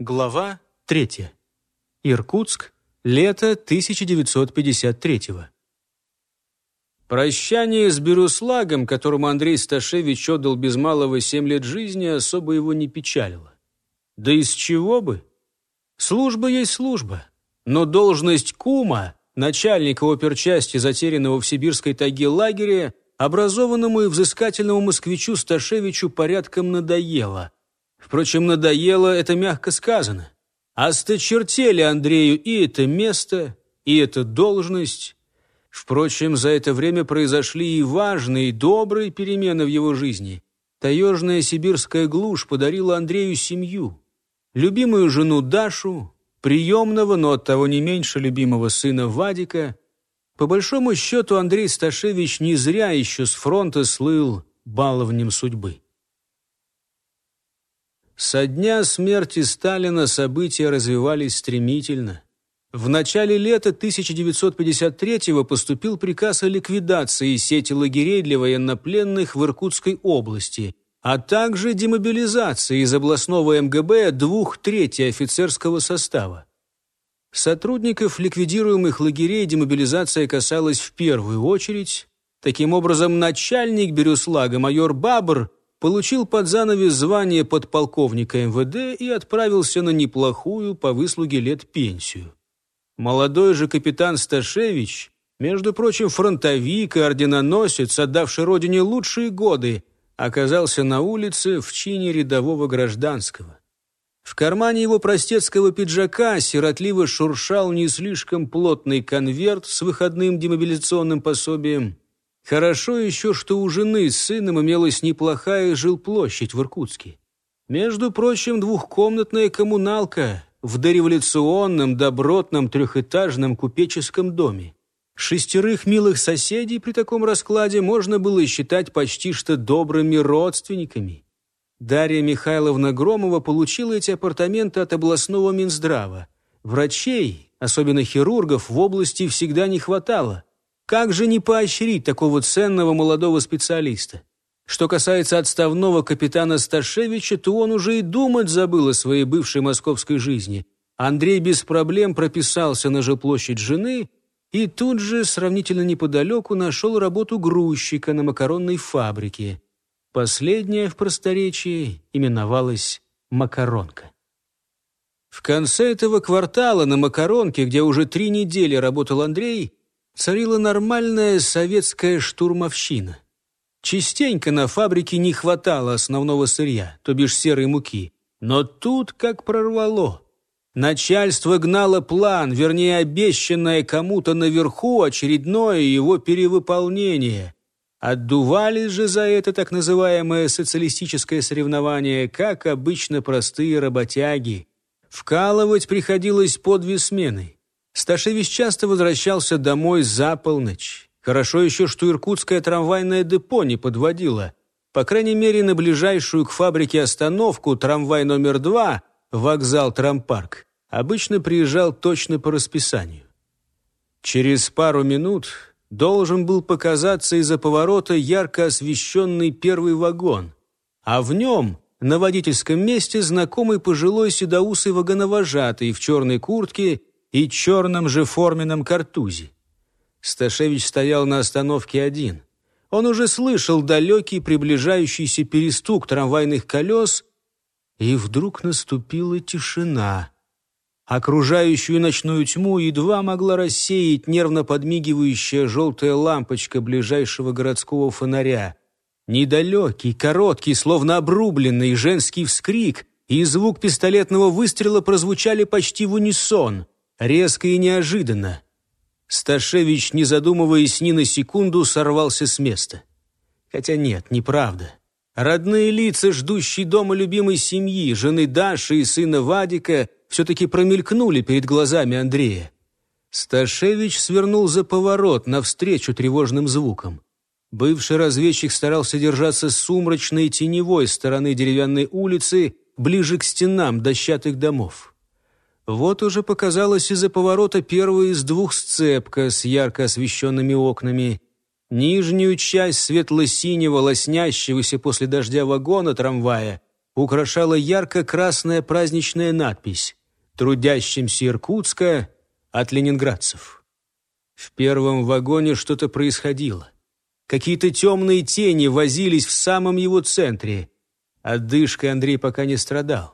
Глава 3. Иркутск. Лето 1953 Прощание с Бируслагом, которому Андрей Сташевич отдал без малого семь лет жизни, особо его не печалило. Да из чего бы? Служба есть служба. Но должность кума, начальника оперчасти, затерянного в сибирской тайге лагеря, образованному и взыскательному москвичу Сташевичу порядком надоело. Впрочем, надоело это мягко сказано. Осточертели Андрею и это место, и эта должность. Впрочем, за это время произошли и важные, и добрые перемены в его жизни. Таежная сибирская глушь подарила Андрею семью. Любимую жену Дашу, приемного, но оттого не меньше любимого сына Вадика. По большому счету, Андрей Сташевич не зря еще с фронта слыл баловнем судьбы. Со дня смерти Сталина события развивались стремительно. В начале лета 1953-го поступил приказ о ликвидации сети лагерей для военнопленных в Иркутской области, а также демобилизации из областного МГБ двух трети офицерского состава. Сотрудников ликвидируемых лагерей демобилизация касалась в первую очередь. Таким образом, начальник Бирюслага, майор Бабр, получил под занавес звание подполковника МВД и отправился на неплохую по выслуге лет пенсию. Молодой же капитан Сташевич, между прочим, фронтовик и орденоносец, отдавший родине лучшие годы, оказался на улице в чине рядового гражданского. В кармане его простецкого пиджака сиротливо шуршал не слишком плотный конверт с выходным демобилизационным пособием – Хорошо еще, что у жены с сыном имелась неплохая жилплощадь в Иркутске. Между прочим, двухкомнатная коммуналка в дореволюционном, добротном, трехэтажном купеческом доме. Шестерых милых соседей при таком раскладе можно было считать почти что добрыми родственниками. Дарья Михайловна Громова получила эти апартаменты от областного Минздрава. Врачей, особенно хирургов, в области всегда не хватало – как же не поощрить такого ценного молодого специалиста? Что касается отставного капитана Сташевича, то он уже и думать забыл о своей бывшей московской жизни. Андрей без проблем прописался на жилплощадь жены и тут же, сравнительно неподалеку, нашел работу грузчика на макаронной фабрике. Последняя в просторечии именовалась «Макаронка». В конце этого квартала на Макаронке, где уже три недели работал Андрей, царила нормальная советская штурмовщина. Частенько на фабрике не хватало основного сырья, то бишь серой муки. Но тут как прорвало. Начальство гнало план, вернее, обещанное кому-то наверху очередное его перевыполнение. Отдувались же за это так называемое социалистическое соревнование, как обычно простые работяги. Вкалывать приходилось по две смены. Сташевич часто возвращался домой за полночь. Хорошо еще, что иркутское трамвайное депо не подводило. По крайней мере, на ближайшую к фабрике остановку трамвай номер два, вокзал Трампарк, обычно приезжал точно по расписанию. Через пару минут должен был показаться из-за поворота ярко освещенный первый вагон, а в нем на водительском месте знакомый пожилой седоусый вагоновожатый в черной куртке и черном же форменном картузе. Сташевич стоял на остановке один. Он уже слышал далекий приближающийся перестук трамвайных колес, и вдруг наступила тишина. Окружающую ночную тьму едва могла рассеять нервно подмигивающая желтая лампочка ближайшего городского фонаря. Недалекий, короткий, словно обрубленный женский вскрик и звук пистолетного выстрела прозвучали почти в унисон — резко и неожиданно. Сташевич, не задумываясь ни на секунду, сорвался с места. Хотя нет, неправда. Родные лица, ждущие дома любимой семьи, жены Даши и сына Вадика, все-таки промелькнули перед глазами Андрея. Сташевич свернул за поворот навстречу тревожным звукам. Бывший разведчик старался держаться сумрачной теневой стороны деревянной улицы, ближе к стенам дощатых домов. Вот уже показалась из-за поворота первая из двух сцепка с ярко освещенными окнами. Нижнюю часть светло-синего, лоснящегося после дождя вагона трамвая украшала ярко-красная праздничная надпись «Трудящимся Иркутска от ленинградцев». В первом вагоне что-то происходило. Какие-то темные тени возились в самом его центре. Отдышкой Андрей пока не страдал.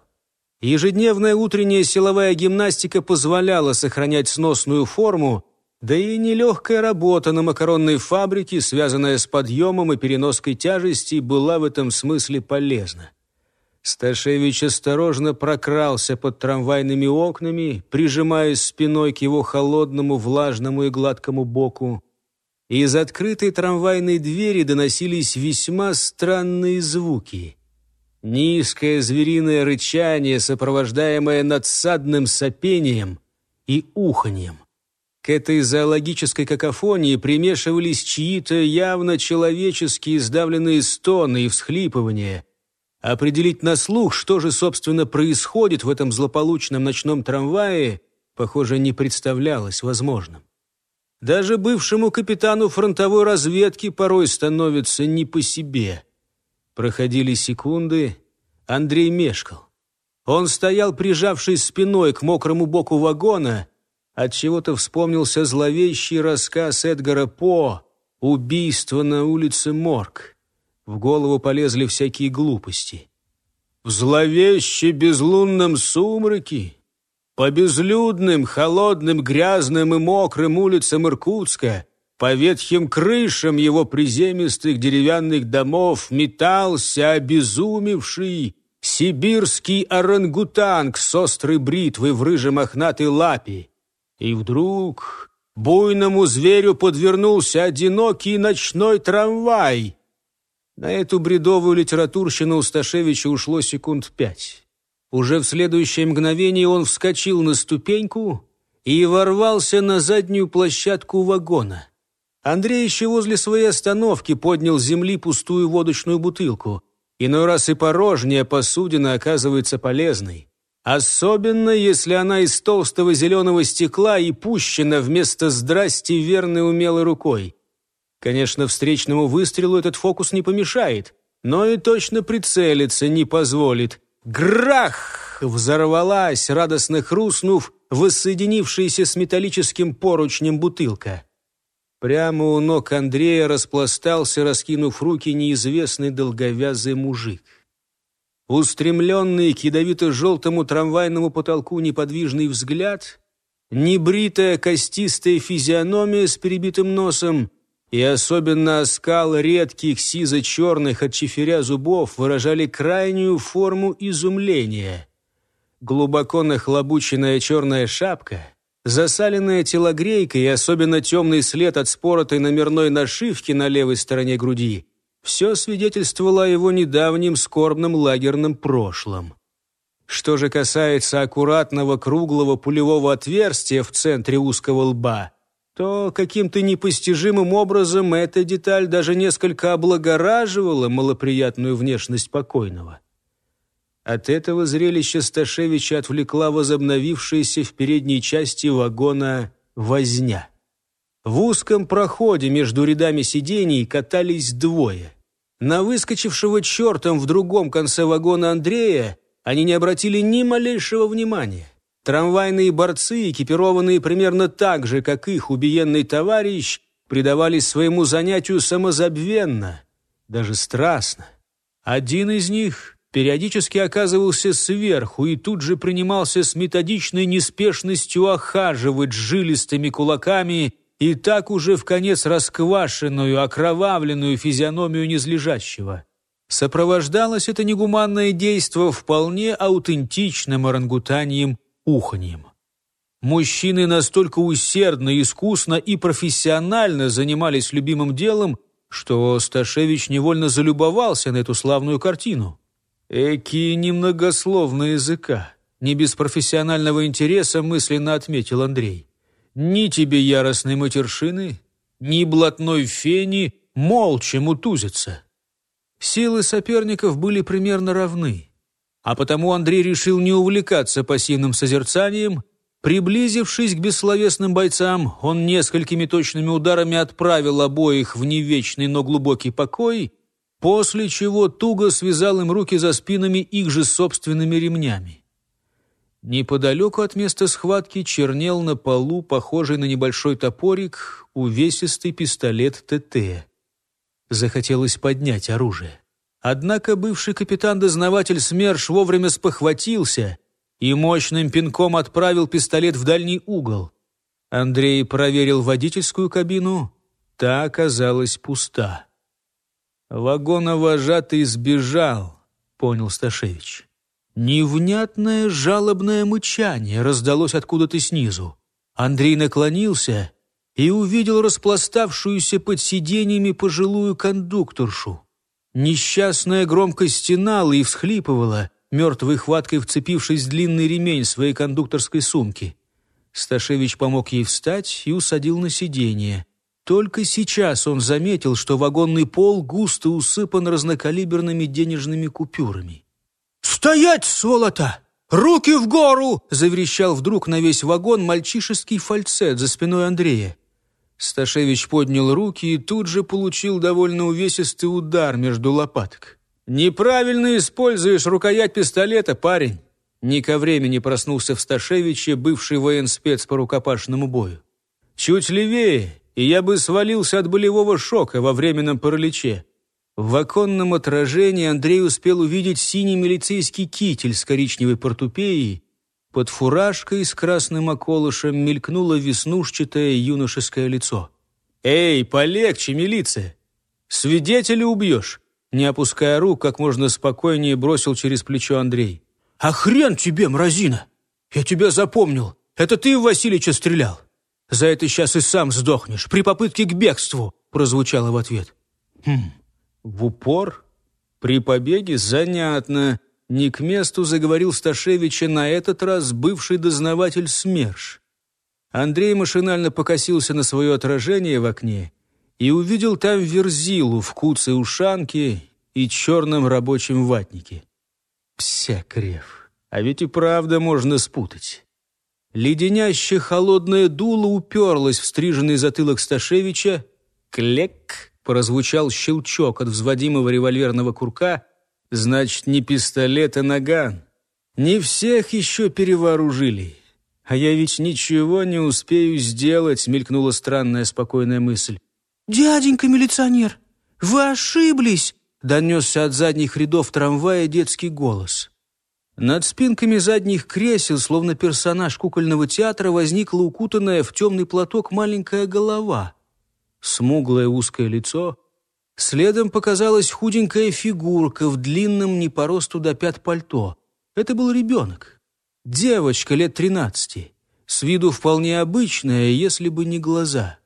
Ежедневная утренняя силовая гимнастика позволяла сохранять сносную форму, да и нелегкая работа на макаронной фабрике, связанная с подъемом и переноской тяжестей, была в этом смысле полезна. Сташевич осторожно прокрался под трамвайными окнами, прижимаясь спиной к его холодному, влажному и гладкому боку. Из открытой трамвайной двери доносились весьма странные звуки. Низкое звериное рычание, сопровождаемое надсадным сопением и уханьем. К этой зоологической какофонии примешивались чьи-то явно человеческие сдавленные стоны и всхлипывания – Определить на слух, что же, собственно, происходит в этом злополучном ночном трамвае, похоже, не представлялось возможным. Даже бывшему капитану фронтовой разведки порой становится не по себе. Проходили секунды, Андрей мешкал. Он стоял, прижавшись спиной к мокрому боку вагона, от чего то вспомнился зловещий рассказ Эдгара По «Убийство на улице Морг». В голову полезли всякие глупости. В зловеще безлунном сумраке, по безлюдным, холодным, грязным и мокрым улицам Иркутска, по ветхим крышам его приземистых деревянных домов метался обезумевший сибирский орангутанг с острой бритвой в рыжей мохнатой лапе. И вдруг буйному зверю подвернулся одинокий ночной трамвай — на эту бредовую литературщину у Сташевича ушло секунд пять. Уже в следующее мгновение он вскочил на ступеньку и ворвался на заднюю площадку вагона. Андрей еще возле своей остановки поднял с земли пустую водочную бутылку. Иной раз и порожняя посудина оказывается полезной. Особенно, если она из толстого зеленого стекла и пущена вместо «здрасти» верной умелой рукой. Конечно, встречному выстрелу этот фокус не помешает, но и точно прицелиться не позволит. Грах! Взорвалась, радостно хрустнув, воссоединившаяся с металлическим поручнем бутылка. Прямо у ног Андрея распластался, раскинув руки, неизвестный долговязый мужик. Устремленный к ядовито-желтому трамвайному потолку неподвижный взгляд, небритая костистая физиономия с перебитым носом — и особенно оскал редких сизо-черных от чиферя зубов выражали крайнюю форму изумления. Глубоко нахлобученная черная шапка, засаленная телогрейка и особенно темный след от споротой номерной нашивки на левой стороне груди – все свидетельствовало о его недавнем скорбном лагерном прошлом. Что же касается аккуратного круглого пулевого отверстия в центре узкого лба – то каким-то непостижимым образом эта деталь даже несколько облагораживала малоприятную внешность покойного. От этого зрелища Сташевича отвлекла возобновившаяся в передней части вагона возня. В узком проходе между рядами сидений катались двое. На выскочившего чертом в другом конце вагона Андрея они не обратили ни малейшего внимания. Трамвайные борцы, экипированные примерно так же, как их убиенный товарищ, предавались своему занятию самозабвенно, даже страстно. Один из них периодически оказывался сверху и тут же принимался с методичной неспешностью охаживать жилистыми кулаками и так уже в конец расквашенную, окровавленную физиономию незлежащего. Сопровождалось это негуманное действо вполне аутентичным орангутанием уханьем. Мужчины настолько усердно, искусно и профессионально занимались любимым делом, что Сташевич невольно залюбовался на эту славную картину. Эки немногословные языка, не без профессионального интереса мысленно отметил Андрей. Ни тебе яростной матершины, ни блатной фени молча мутузятся. Силы соперников были примерно равны. А потому Андрей решил не увлекаться пассивным созерцанием. Приблизившись к бессловесным бойцам, он несколькими точными ударами отправил обоих в невечный, но глубокий покой после чего туго связал им руки за спинами их же собственными ремнями. Неподалеку от места схватки чернел на полу, похожий на небольшой топорик, увесистый пистолет ТТ. Захотелось поднять оружие. Однако бывший капитан-дознаватель СМЕРШ вовремя спохватился и мощным пинком отправил пистолет в дальний угол. Андрей проверил водительскую кабину, та оказалась пуста. «Вагоновожатый сбежал», — понял Сташевич. Невнятное жалобное мычание раздалось откуда-то снизу. Андрей наклонился и увидел распластавшуюся под сиденьями пожилую кондукторшу. Несчастная громко стенала и всхлипывала, мертвой хваткой вцепившись в длинный ремень своей кондукторской сумки. Сташевич помог ей встать и усадил на сиденье. Только сейчас он заметил, что вагонный пол густо усыпан разнокалиберными денежными купюрами. «Стоять, сволота! Руки в гору!» — заверещал вдруг на весь вагон мальчишеский фальцет за спиной Андрея. Сташевич поднял руки и тут же получил довольно увесистый удар между лопаток. «Неправильно используешь рукоять пистолета, парень!» Не ко времени проснулся в Сташевиче бывший военспец по рукопашному бою. «Чуть левее, и я бы свалился от болевого шока во временном параличе. В оконном отражении Андрей успел увидеть синий милицейский китель с коричневой портупеей. Под фуражкой с красным околышем мелькнуло веснушчатое юношеское лицо. «Эй, полегче, милиция! Свидетеля убьешь!» Не опуская рук, как можно спокойнее бросил через плечо Андрей. «А хрен тебе, мразина! Я тебя запомнил! Это ты в Васильича стрелял! За это сейчас и сам сдохнешь, при попытке к бегству!» прозвучало в ответ. «Хм, в упор? При побеге? Занятно. Не к месту заговорил Сташевича на этот раз бывший дознаватель СМЕРШ. Андрей машинально покосился на свое отражение в окне и увидел там верзилу в куце ушанке и черном рабочем ватнике. Псякрев. А ведь и правда можно спутать. Леденяще холодное дуло уперлось в стриженный затылок Сташевича. Клек! прозвучал щелчок от взводимого револьверного курка, значит, не пистолет, а наган. Не всех еще перевооружили. А я ведь ничего не успею сделать, мелькнула странная спокойная мысль. «Дяденька милиционер, вы ошиблись!» донесся от задних рядов трамвая детский голос. Над спинками задних кресел, словно персонаж кукольного театра, возникла укутанная в темный платок маленькая голова — смуглое узкое лицо. Следом показалась худенькая фигурка в длинном не по росту до пят пальто. Это был ребенок. Девочка лет тринадцати. С виду вполне обычная, если бы не глаза.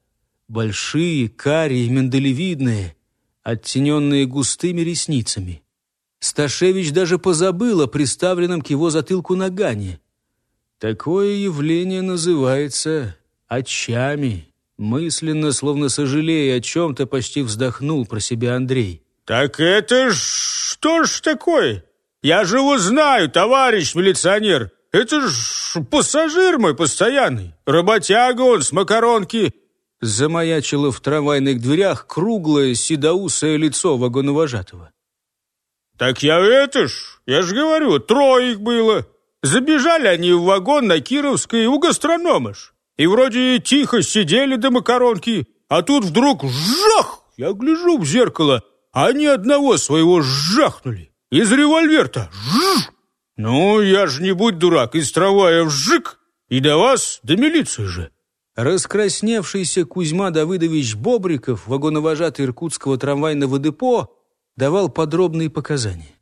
Большие, карие, миндалевидные, оттененные густыми ресницами. Сташевич даже позабыл о приставленном к его затылку нагане. Такое явление называется очами. Мысленно, словно сожалея о чем-то, почти вздохнул про себя Андрей. «Так это ж что ж такое? Я же его знаю, товарищ милиционер. Это ж пассажир мой постоянный. Работяга он с макаронки». Замаячило в трамвайных дверях круглое седоусое лицо вагоновожатого. «Так я это ж, я ж говорю, трое их было. Забежали они в вагон на Кировской у гастронома ж. И вроде тихо сидели до макаронки, а тут вдруг жах! Я гляжу в зеркало, а они одного своего жахнули. Из револьверта. Жж! Ну, я ж не будь дурак, из трамвая вжик, и до вас, до милиции же. Раскрасневшийся Кузьма Давыдович Бобриков, вагоновожатый иркутского трамвайного депо, давал подробные показания.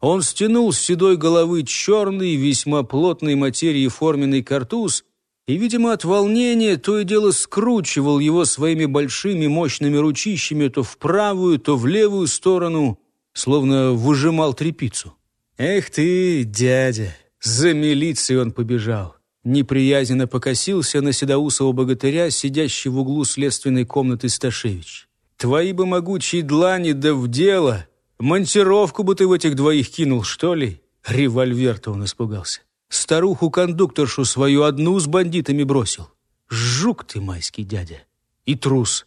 Он стянул с седой головы черный, весьма плотной материи форменный картуз и, видимо, от волнения то и дело скручивал его своими большими мощными ручищами то в правую, то в левую сторону, словно выжимал трепицу. «Эх ты, дядя!» За милицией он побежал. Неприязненно покосился на седоусого богатыря, сидящий в углу следственной комнаты Сташевич. «Твои бы могучие длани, да в дело! Монтировку бы ты в этих двоих кинул, что ли?» Револьвер-то он испугался. Старуху-кондукторшу свою одну с бандитами бросил. Жук ты, майский дядя. И трус.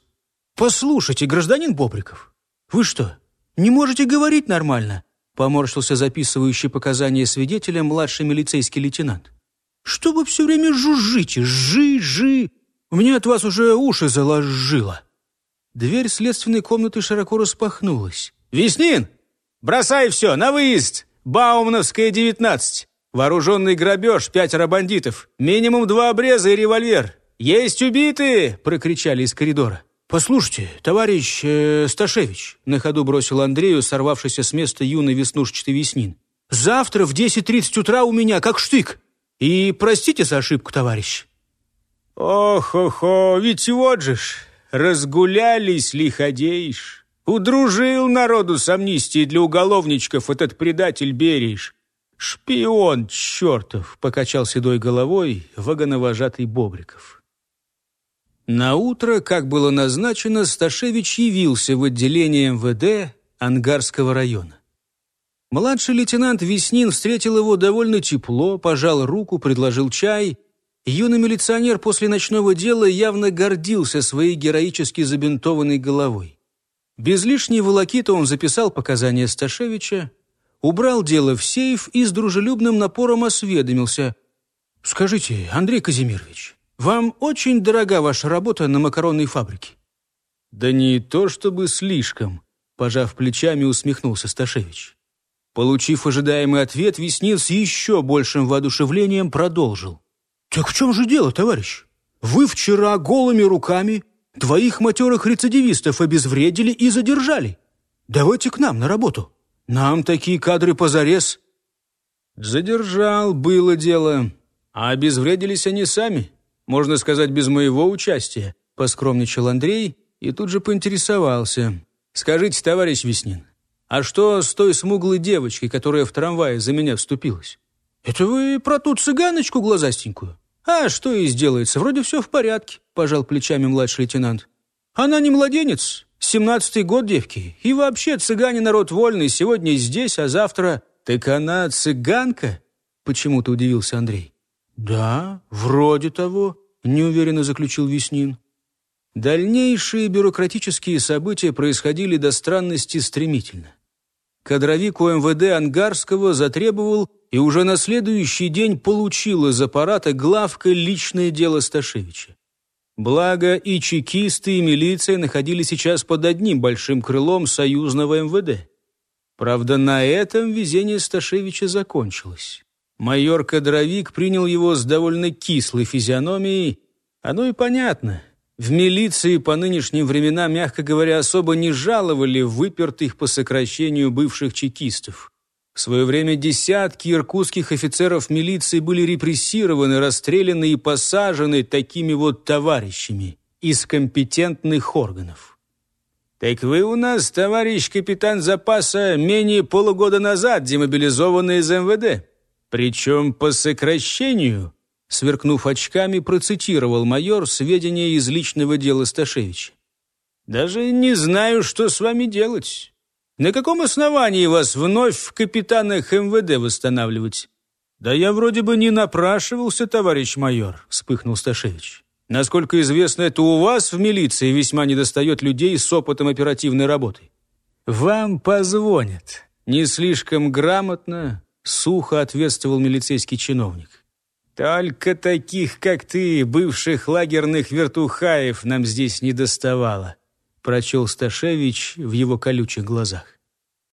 Послушайте, гражданин Бобриков, вы что, Не можете говорить нормально?» Поморщился записывающий показания свидетеля младший милицейский лейтенант. «Что вы все время жужжите? Жи, жи! У меня от вас уже уши заложило!» Дверь следственной комнаты широко распахнулась. «Веснин! Бросай все, на выезд! Баумновская, 19! Вооруженный грабеж, пятеро бандитов, минимум два обреза и револьвер! Есть убитые!» — прокричали из коридора. «Послушайте, товарищ э, Сташевич», — на ходу бросил Андрею, сорвавшийся с места юный веснушчатый веснин. «Завтра в 10.30 утра у меня как штык. И простите за ошибку, товарищ». «Ох-охо, ведь вот же ж, разгулялись лиходеешь. Удружил народу с амнистией для уголовничков этот предатель Бериш. Шпион чертов!» — покачал седой головой вагоновожатый Бобриков. На утро, как было назначено, Сташевич явился в отделение МВД Ангарского района. Младший лейтенант Веснин встретил его довольно тепло, пожал руку, предложил чай. Юный милиционер после ночного дела явно гордился своей героически забинтованной головой. Без лишней волокиты он записал показания Сташевича, убрал дело в сейф и с дружелюбным напором осведомился. «Скажите, Андрей Казимирович, вам очень дорога ваша работа на макаронной фабрике». «Да не то чтобы слишком», — пожав плечами, усмехнулся Сташевич. Получив ожидаемый ответ, Веснин с еще большим воодушевлением продолжил. «Так в чем же дело, товарищ? Вы вчера голыми руками двоих матерых рецидивистов обезвредили и задержали. Давайте к нам на работу. Нам такие кадры позарез». «Задержал, было дело. А обезвредились они сами можно сказать, без моего участия», — поскромничал Андрей и тут же поинтересовался. «Скажите, товарищ Веснин, а что с той смуглой девочкой, которая в трамвае за меня вступилась?» «Это вы про ту цыганочку глазастенькую?» «А что и сделается, вроде все в порядке», — пожал плечами младший лейтенант. «Она не младенец, семнадцатый год девки, и вообще цыгане народ вольный, сегодня здесь, а завтра...» «Так она цыганка?» — почему-то удивился Андрей. «Да, вроде того», — неуверенно заключил Веснин. Дальнейшие бюрократические события происходили до странности стремительно. Кадровик УМВД Ангарского затребовал и уже на следующий день получил из аппарата главка личное дело Сташевича. Благо и чекисты, и милиция находились сейчас под одним большим крылом союзного МВД. Правда, на этом везение Сташевича закончилось. Майор-кадровик принял его с довольно кислой физиономией. Оно и понятно. В милиции по нынешним временам, мягко говоря, особо не жаловали выпертых по сокращению бывших чекистов. В свое время десятки иркутских офицеров милиции были репрессированы, расстреляны и посажены такими вот товарищами из компетентных органов. «Так вы у нас, товарищ капитан запаса, менее полугода назад демобилизованный из МВД», причем по сокращению, сверкнув очками, процитировал майор сведения из личного дела Сташевича. «Даже не знаю, что с вами делать. На каком основании вас вновь в капитанах МВД восстанавливать?» «Да я вроде бы не напрашивался, товарищ майор», — вспыхнул Сташевич. «Насколько известно, это у вас в милиции весьма недостает людей с опытом оперативной работы». «Вам позвонят. Не слишком грамотно, Сухо ответствовал милицейский чиновник. «Только таких, как ты, бывших лагерных вертухаев, нам здесь не доставало», прочел Сташевич в его колючих глазах.